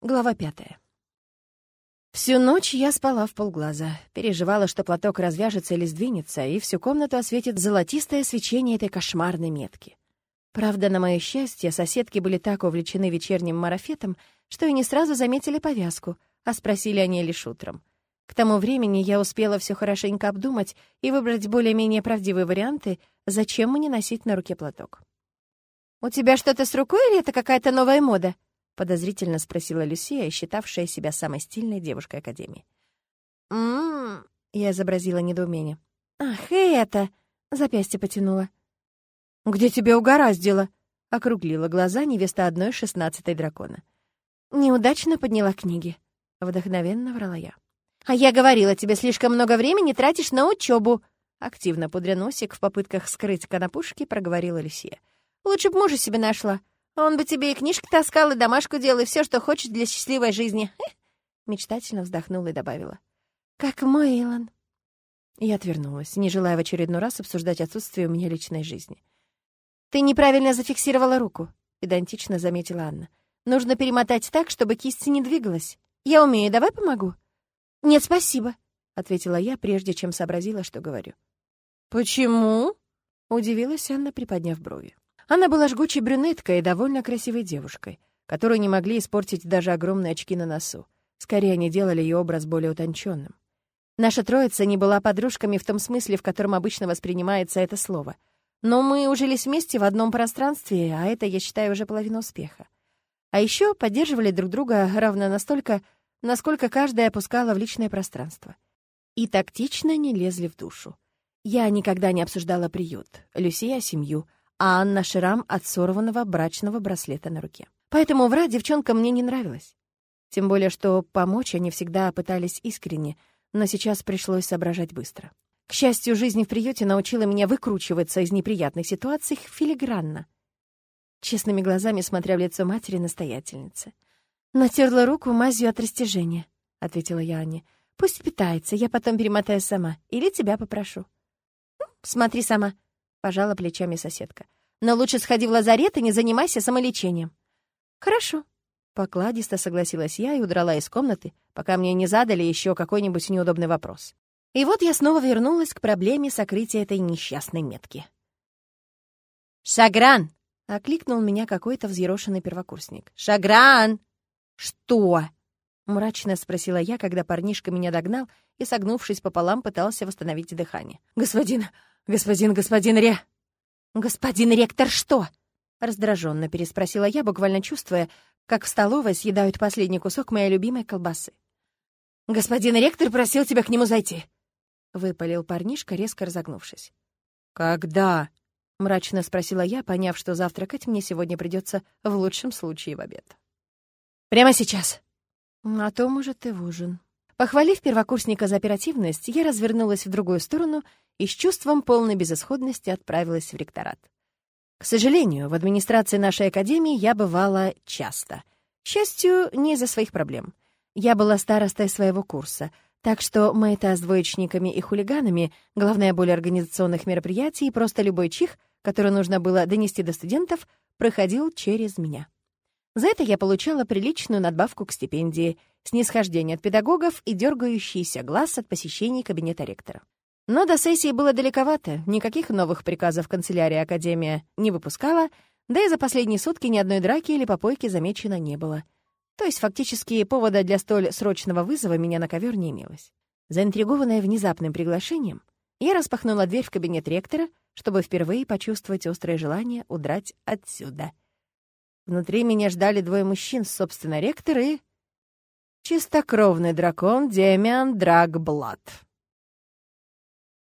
Глава пятая. Всю ночь я спала в полглаза, переживала, что платок развяжется или сдвинется, и всю комнату осветит золотистое свечение этой кошмарной метки. Правда, на мое счастье, соседки были так увлечены вечерним марафетом, что и не сразу заметили повязку, а спросили о ней лишь утром. К тому времени я успела все хорошенько обдумать и выбрать более-менее правдивые варианты, зачем мне носить на руке платок. «У тебя что-то с рукой или это какая-то новая мода?» Подозрительно спросила Люсия, считавшая себя самой стильной девушкой Академии. «М-м-м», я изобразила недоумение. «Ах, это!» — запястье потянула. «Где тебя угораздило?» — округлила глаза невеста одной шестнадцатой дракона. «Неудачно подняла книги», — вдохновенно врала я. «А я говорила, тебе слишком много времени тратишь на учебу. Активно пудря носик в попытках скрыть конопушки, проговорила Люсия. «Лучше б мужа себе нашла. Он бы тебе и книжки таскал, и домашку делал, и все, что хочешь для счастливой жизни. Мечтательно вздохнула и добавила. Как мой Илон. Я отвернулась, не желая в очередной раз обсуждать отсутствие у меня личной жизни. «Ты неправильно зафиксировала руку», — педантично заметила Анна. «Нужно перемотать так, чтобы кисть не двигалась. Я умею, давай помогу?» «Нет, спасибо», — ответила я, прежде чем сообразила, что говорю. «Почему?» — удивилась Анна, приподняв брови. Она была жгучей брюнеткой и довольно красивой девушкой, которую не могли испортить даже огромные очки на носу. Скорее, они делали ее образ более утонченным. Наша троица не была подружками в том смысле, в котором обычно воспринимается это слово. Но мы ужились вместе в одном пространстве, а это, я считаю, уже половина успеха. А еще поддерживали друг друга равно настолько, насколько каждая опускала в личное пространство. И тактично не лезли в душу. Я никогда не обсуждала приют, Люсия — семью — а Анна шрам от сорванного брачного браслета на руке. Поэтому врать девчонка мне не нравилась. Тем более, что помочь они всегда пытались искренне, но сейчас пришлось соображать быстро. К счастью, жизнь в приюте научила меня выкручиваться из неприятных ситуаций филигранно. Честными глазами смотря в лицо матери-настоятельницы. «Натерла руку мазью от растяжения», — ответила я Анне. «Пусть питается, я потом перемотаю сама. Или тебя попрошу». «Смотри сама», — пожала плечами соседка. «Но лучше сходи в лазарет и не занимайся самолечением». «Хорошо», — покладисто согласилась я и удрала из комнаты, пока мне не задали еще какой-нибудь неудобный вопрос. И вот я снова вернулась к проблеме сокрытия этой несчастной метки. «Шагран!» — окликнул меня какой-то взъерошенный первокурсник. «Шагран!» «Что?» — мрачно спросила я, когда парнишка меня догнал и, согнувшись пополам, пытался восстановить дыхание. «Господин, «Господин, господин Ре...» «Господин ректор, что?» — раздраженно переспросила я, буквально чувствуя, как в столовой съедают последний кусок моей любимой колбасы. «Господин ректор просил тебя к нему зайти», — выпалил парнишка, резко разогнувшись. «Когда?» — мрачно спросила я, поняв, что завтракать мне сегодня придется в лучшем случае в обед. «Прямо сейчас». «А то, может, и в ужин». Похвалив первокурсника за оперативность, я развернулась в другую сторону и с чувством полной безысходности отправилась в ректорат. К сожалению, в администрации нашей академии я бывала часто. К счастью, не из-за своих проблем. Я была старостой своего курса, так что маята с двоечниками и хулиганами, главная боль организационных мероприятий и просто любой чих, который нужно было донести до студентов, проходил через меня. За это я получала приличную надбавку к стипендии, снисхождение от педагогов и дергающийся глаз от посещений кабинета ректора. Но до сессии было далековато, никаких новых приказов канцелярия Академия не выпускала, да и за последние сутки ни одной драки или попойки замечено не было. То есть фактически повода для столь срочного вызова меня на ковер не имелось. Заинтригованная внезапным приглашением, я распахнула дверь в кабинет ректора, чтобы впервые почувствовать острое желание удрать отсюда. Внутри меня ждали двое мужчин, собственно, ректор и... Чистокровный дракон Демиан Драгблад.